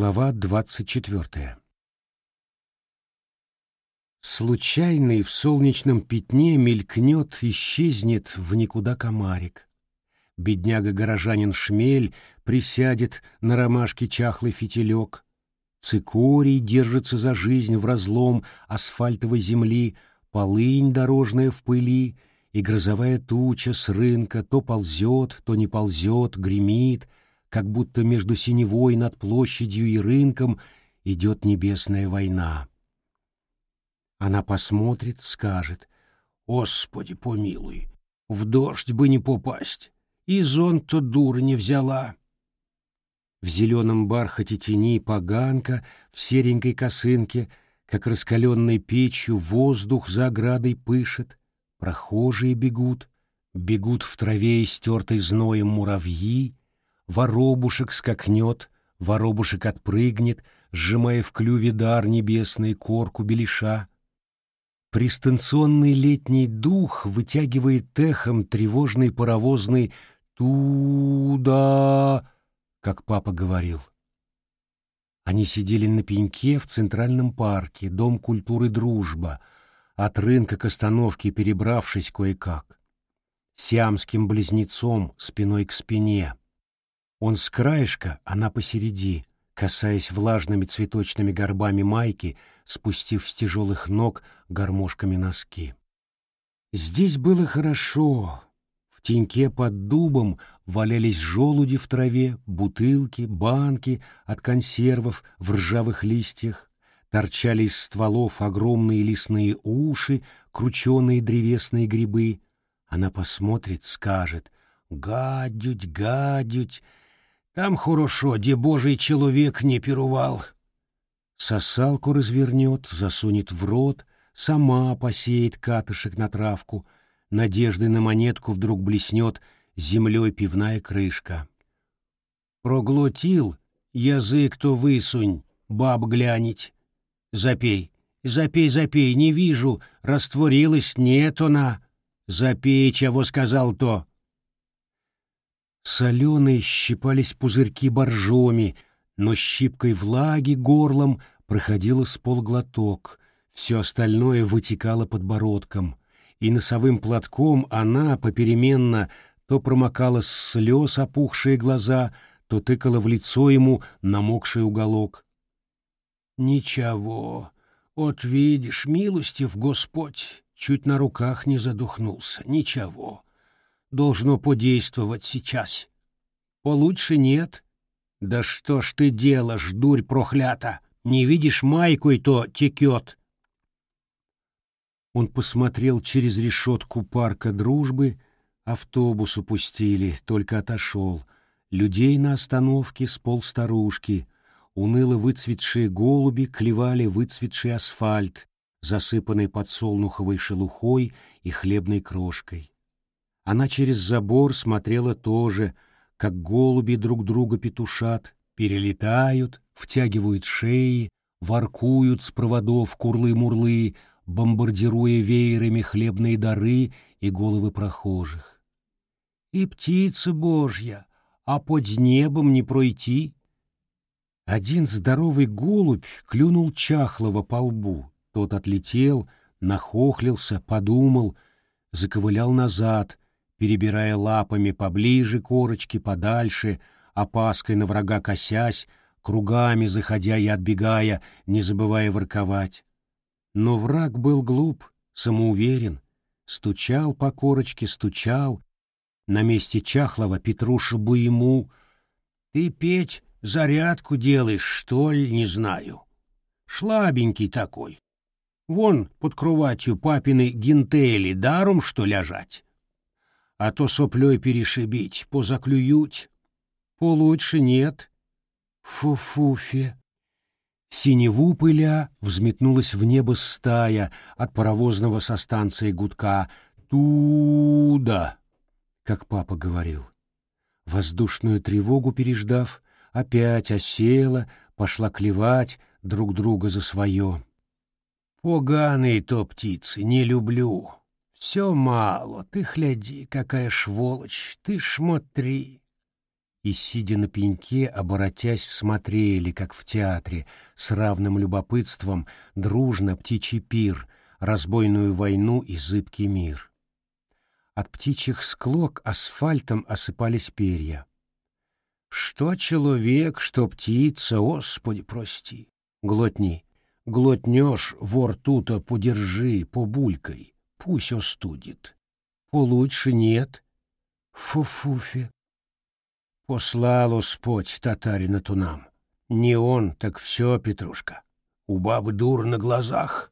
Глава двадцать четвертая Случайный в солнечном пятне мелькнет, исчезнет в никуда комарик. Бедняга-горожанин Шмель присядет на ромашке чахлый фитилек. Цикорий держится за жизнь в разлом асфальтовой земли, полынь дорожная в пыли, и грозовая туча с рынка то ползет, то не ползет, гремит, как будто между синевой над площадью и рынком идет небесная война. Она посмотрит, скажет, «Господи, помилуй, в дождь бы не попасть, и зонт-то дура не взяла». В зеленом бархате тени поганка, в серенькой косынке, как раскаленной печью воздух за оградой пышет, прохожие бегут, бегут в траве, истертой зноем муравьи, воробушек скакнет, воробушек отпрыгнет, сжимая в клюве дар небесный корку белиша. Пристанционный летний дух вытягивает эхом тревожный паровозный «туда», как папа говорил. Они сидели на пеньке в Центральном парке, Дом культуры «Дружба», от рынка к остановке перебравшись кое-как. Сиамским близнецом спиной к спине. Он с краешка, она посереди, касаясь влажными цветочными горбами майки, спустив с тяжелых ног гармошками носки. Здесь было хорошо. В теньке под дубом валялись желуди в траве, бутылки, банки от консервов в ржавых листьях, торчали из стволов огромные лесные уши, крученые древесные грибы. Она посмотрит, скажет «Гадють, гадють, там хорошо, где божий человек не пирувал» сосалку развернет, засунет в рот, сама посеет катышек на травку, надежды на монетку вдруг блеснет землей пивная крышка. Проглотил, язык то высунь, баб глянить. Запей, запей, запей, не вижу, растворилась, нет она. Запей, чего сказал то. Соленые щипались пузырьки боржоми, но щипкой влаги горлом проходило с полглоток, все остальное вытекало подбородком, и носовым платком она попеременно то промокала с слез опухшие глаза, то тыкала в лицо ему намокший уголок. «Ничего, вот видишь, милостив Господь, чуть на руках не задухнулся, ничего, должно подействовать сейчас. Получше нет, «Да что ж ты делаешь, дурь прохлята? Не видишь майку и то текет!» Он посмотрел через решетку парка дружбы, автобус упустили, только отошел. Людей на остановке с полсторушки, уныло выцветшие голуби клевали выцветший асфальт, засыпанный подсолнуховой шелухой и хлебной крошкой. Она через забор смотрела тоже — как голуби друг друга петушат, перелетают, втягивают шеи, воркуют с проводов курлы-мурлы, бомбардируя веерами хлебные дары и головы прохожих. И птица божья, а под небом не пройти. Один здоровый голубь клюнул чахлого по лбу. Тот отлетел, нахохлился, подумал, заковылял назад, перебирая лапами поближе корочки, подальше, опаской на врага косясь, кругами заходя и отбегая, не забывая ворковать. Но враг был глуп, самоуверен, стучал по корочке, стучал. На месте чахлого Петруша бы ему... «Ты, Петь, зарядку делаешь, что ли, не знаю. Шлабенький такой. Вон под кроватью папины гинтели даром, что ляжать а то соплей перешибить, позаклюють. Получше нет. Фу-фуфе. Синеву пыля взметнулась в небо стая от паровозного со станции гудка «Туда», как папа говорил. Воздушную тревогу переждав, опять осела, пошла клевать друг друга за свое. «Поганые то птицы, не люблю», все мало, ты гляди, какая сволочь, ты смотри. и, сидя на пеньке, оборотясь, смотрели, как в театре, с равным любопытством, дружно птичий пир, разбойную войну и зыбкий мир. От птичьих склок асфальтом осыпались перья. Что человек, что птица, Господи, прости. Глотни, глотнешь, вор тута подержи, побулькой, пусть остудит. Получше нет. Фу-фуфе. Послал Господь татарина тунам. Не он, так все, Петрушка. У бабы дур на глазах.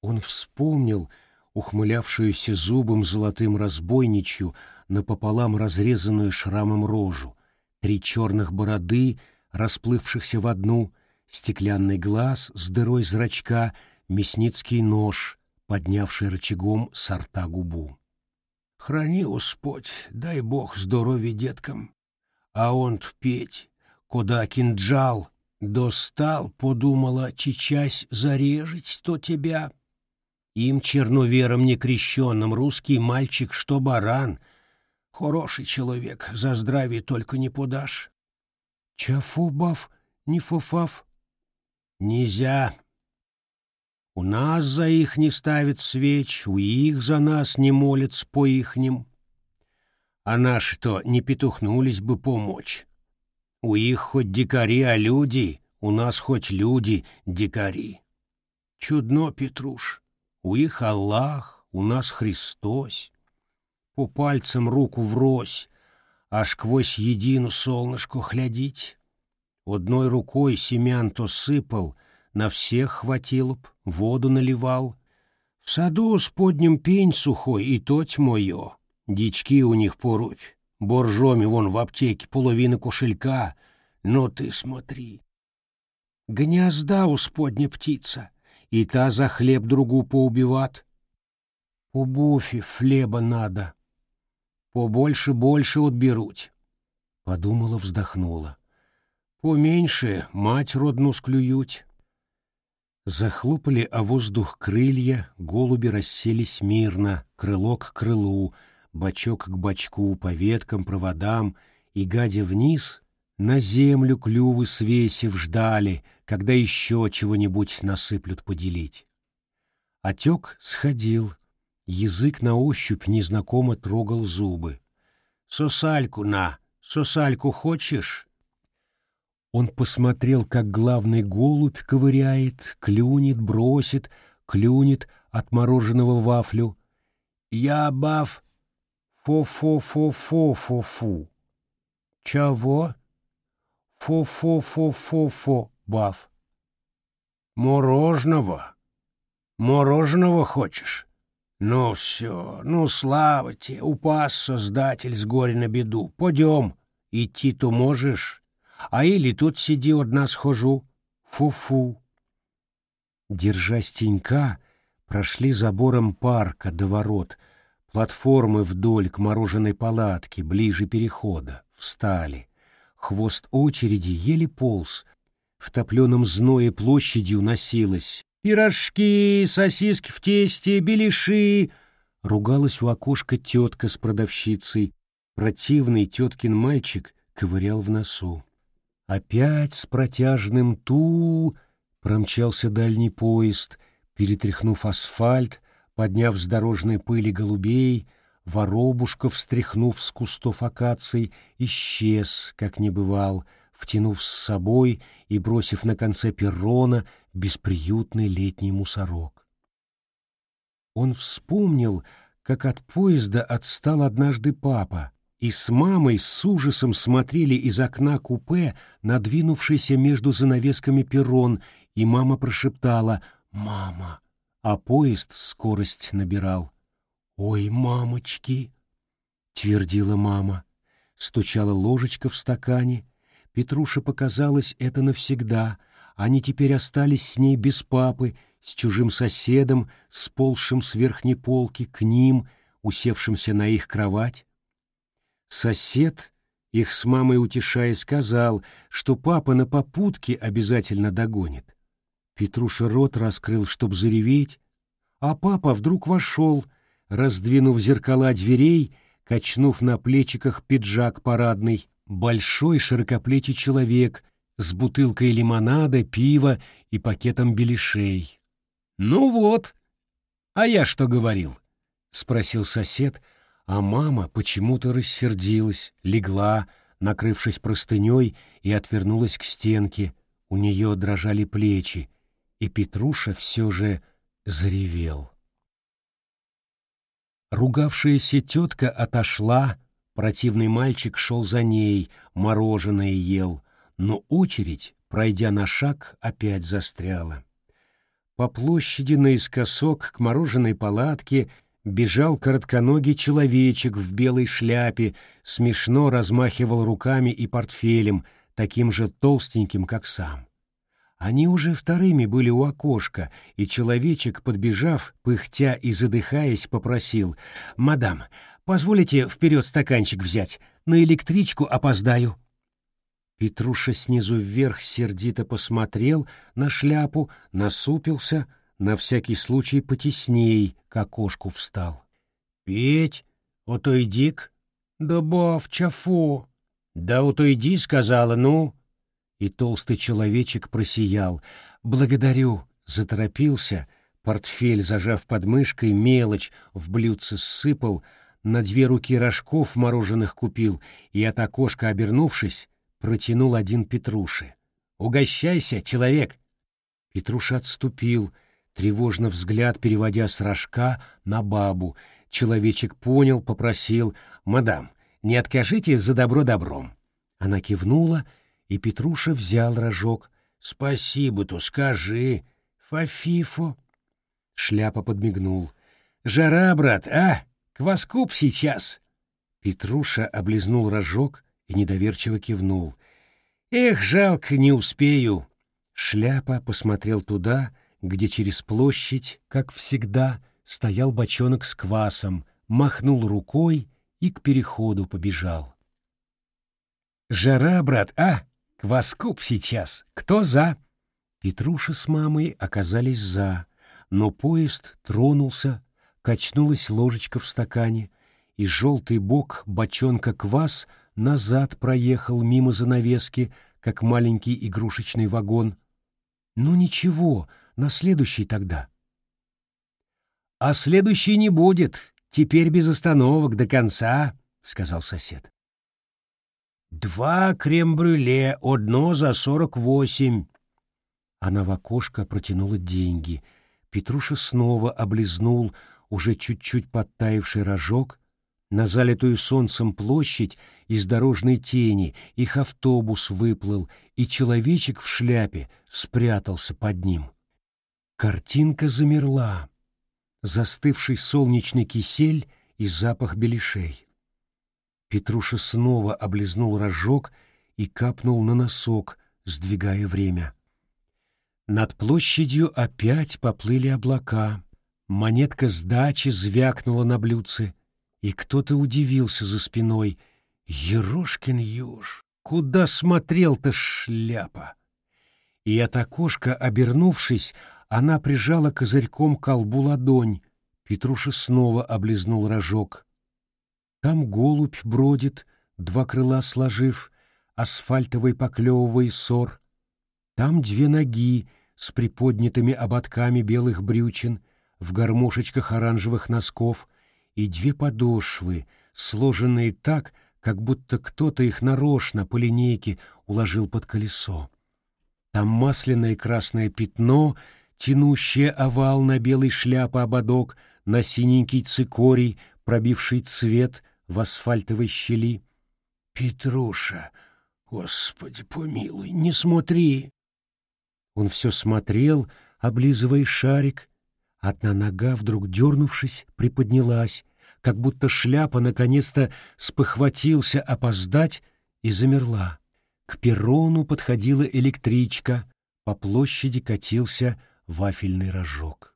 Он вспомнил ухмылявшуюся зубом золотым разбойничью напополам разрезанную шрамом рожу, три черных бороды, расплывшихся в одну, стеклянный глаз с дырой зрачка, мясницкий нож, поднявший рычагом с рта губу. Храни, Господь, дай Бог здоровья деткам. А он петь, куда кинджал достал, подумала, чечась зарежить то тебя. Им, черновером некрещенным, русский мальчик, что баран. Хороший человек, за здравие только не подашь. Чафу баф, не фуфав. Нельзя, у нас за их не ставят свеч, у их за нас не молятся по ихним. А наши-то не петухнулись бы помочь. У их хоть дикари, а люди, у нас хоть люди дикари. Чудно, Петруш, у их Аллах, у нас Христос. По пальцам руку врозь, аж сквозь едину солнышко глядить. Одной рукой семян то сыпал, на всех хватило б, воду наливал. В саду с подним пень сухой, и то тьмое. Дички у них порубь, боржоми вон в аптеке половина кошелька, но ты смотри. Гнезда у сподня птица, и та за хлеб другу поубиват. У буфи хлеба надо. Побольше-больше отберуть. Подумала, вздохнула. Поменьше мать родну склюють. Захлопали о воздух крылья, голуби расселись мирно, крыло к крылу, бочок к бочку, по веткам, проводам, и, гадя вниз, на землю клювы свесив ждали, когда еще чего-нибудь насыплют поделить. Отек сходил, язык на ощупь незнакомо трогал зубы. «Сосальку на! Сосальку хочешь?» Он посмотрел, как главный голубь ковыряет, клюнет, бросит, клюнет от мороженого вафлю. «Я баф! Фо-фо-фо-фо-фо-фу!» «Чего?» «Фо-фо-фо-фо-фо, баф!» «Мороженого? Мороженого хочешь?» «Ну все, ну слава тебе, упас создатель с горя на беду. Пойдем, идти-то можешь?» А или тут сиди одна схожу. Фу-фу. Держа стенька, прошли забором парка до ворот, платформы вдоль к мороженой палатке, ближе перехода, встали. Хвост очереди еле полз, в топленом зное площадью носилась. «Пирожки, сосиски в тесте, беляши!» Ругалась у окошка тетка с продавщицей. Противный теткин мальчик ковырял в носу. Опять с протяжным ту промчался дальний поезд, перетряхнув асфальт, подняв с дорожной пыли голубей, воробушка, встряхнув с кустов акаций, исчез, как не бывал, втянув с собой и бросив на конце перрона бесприютный летний мусорок. Он вспомнил, как от поезда отстал однажды папа, и с мамой с ужасом смотрели из окна купе, надвинувшийся между занавесками перрон, и мама прошептала «Мама!», а поезд скорость набирал. «Ой, мамочки!» — твердила мама. Стучала ложечка в стакане. Петруше показалось это навсегда. Они теперь остались с ней без папы, с чужим соседом, сползшим с верхней полки к ним, усевшимся на их кровать. Сосед, их с мамой утешая, сказал, что папа на попутке обязательно догонит. Петруша рот раскрыл, чтоб зареветь, а папа вдруг вошел, раздвинув зеркала дверей, качнув на плечиках пиджак парадный, большой широкоплечий человек с бутылкой лимонада, пива и пакетом беляшей. «Ну вот, а я что говорил?» — спросил сосед, а мама почему-то рассердилась, легла, накрывшись простыней, и отвернулась к стенке. У нее дрожали плечи, и Петруша все же заревел. Ругавшаяся тетка отошла, противный мальчик шел за ней, мороженое ел, но очередь, пройдя на шаг, опять застряла. По площади наискосок к мороженой палатке бежал коротконогий человечек в белой шляпе, смешно размахивал руками и портфелем, таким же толстеньким, как сам. Они уже вторыми были у окошка, и человечек, подбежав, пыхтя и задыхаясь, попросил, «Мадам, позволите вперед стаканчик взять? На электричку опоздаю». Петруша снизу вверх сердито посмотрел на шляпу, насупился, на всякий случай потесней к окошку встал. «Петь, отойди-к, добавь чафу». «Да отойди», — сказала, ну и толстый человечек просиял. «Благодарю!» — заторопился, портфель, зажав под мышкой, мелочь в блюдце сыпал, на две руки рожков мороженых купил и от окошка обернувшись, протянул один Петруши. «Угощайся, человек!» Петруша отступил, тревожно взгляд переводя с рожка на бабу. Человечек понял, попросил, «Мадам, не откажите за добро добром». Она кивнула и Петруша взял рожок. «Спасибо-то скажи, Фафифо!» Шляпа подмигнул. «Жара, брат, а? Кваскуп сейчас!» Петруша облизнул рожок и недоверчиво кивнул. «Эх, жалко, не успею!» Шляпа посмотрел туда, где через площадь, как всегда, стоял бочонок с квасом, махнул рукой и к переходу побежал. «Жара, брат, а? Кваскуп сейчас. Кто за? Петруша с мамой оказались за, но поезд тронулся, качнулась ложечка в стакане, и желтый бок бочонка квас назад проехал мимо занавески, как маленький игрушечный вагон. Ну ничего, на следующий тогда. А следующий не будет, теперь без остановок до конца, сказал сосед. «Два крем-брюле, одно за сорок восемь». Она в окошко протянула деньги. Петруша снова облизнул уже чуть-чуть подтаивший рожок. На залитую солнцем площадь из дорожной тени их автобус выплыл, и человечек в шляпе спрятался под ним. Картинка замерла. Застывший солнечный кисель и запах беляшей. Петруша снова облизнул рожок и капнул на носок, сдвигая время. Над площадью опять поплыли облака. Монетка сдачи звякнула на блюдце, и кто-то удивился за спиной. «Ерошкин юж, куда смотрел-то шляпа?» И от окошка, обернувшись, она прижала козырьком к колбу ладонь. Петруша снова облизнул рожок. Там голубь бродит, два крыла сложив, асфальтовый поклевывая сор. Там две ноги с приподнятыми ободками белых брючин, в гармошечках оранжевых носков, и две подошвы, сложенные так, как будто кто-то их нарочно по линейке уложил под колесо. Там масляное красное пятно, тянущее овал на белый шляпа ободок, на синенький цикорий, пробивший цвет в асфальтовой щели. «Петруша, Господи помилуй, не смотри!» Он все смотрел, облизывая шарик. Одна нога, вдруг дернувшись, приподнялась, как будто шляпа наконец-то спохватился опоздать и замерла. К перрону подходила электричка, по площади катился вафельный рожок.